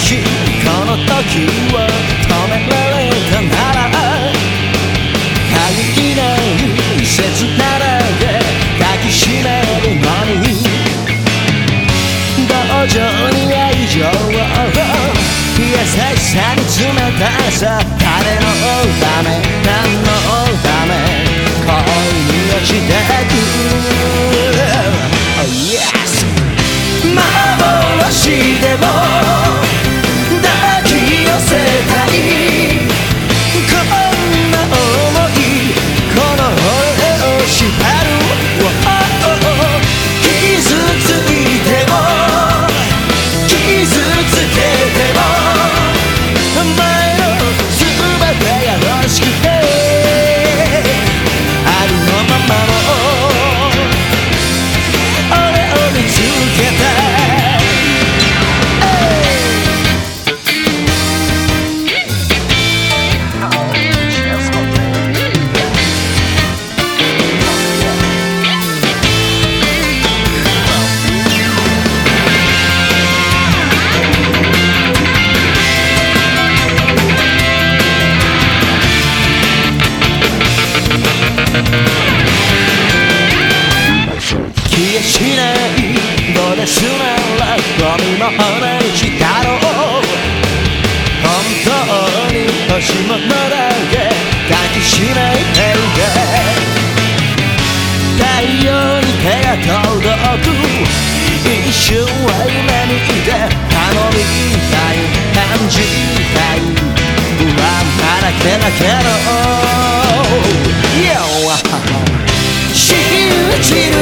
しこの時を止められたなら限りない切ならで抱きしめるのに同情に愛情を優しさに冷たさ誰のため何のため恋に落ちてく Oh yes! 幻でもしないドレスならゴミも同じだろう本当に欲しい。ものだけ抱きしめてる太陽に手が届く一瞬は夢見て頼みたい。感じたい。不安だらけだけど Yeah 信じる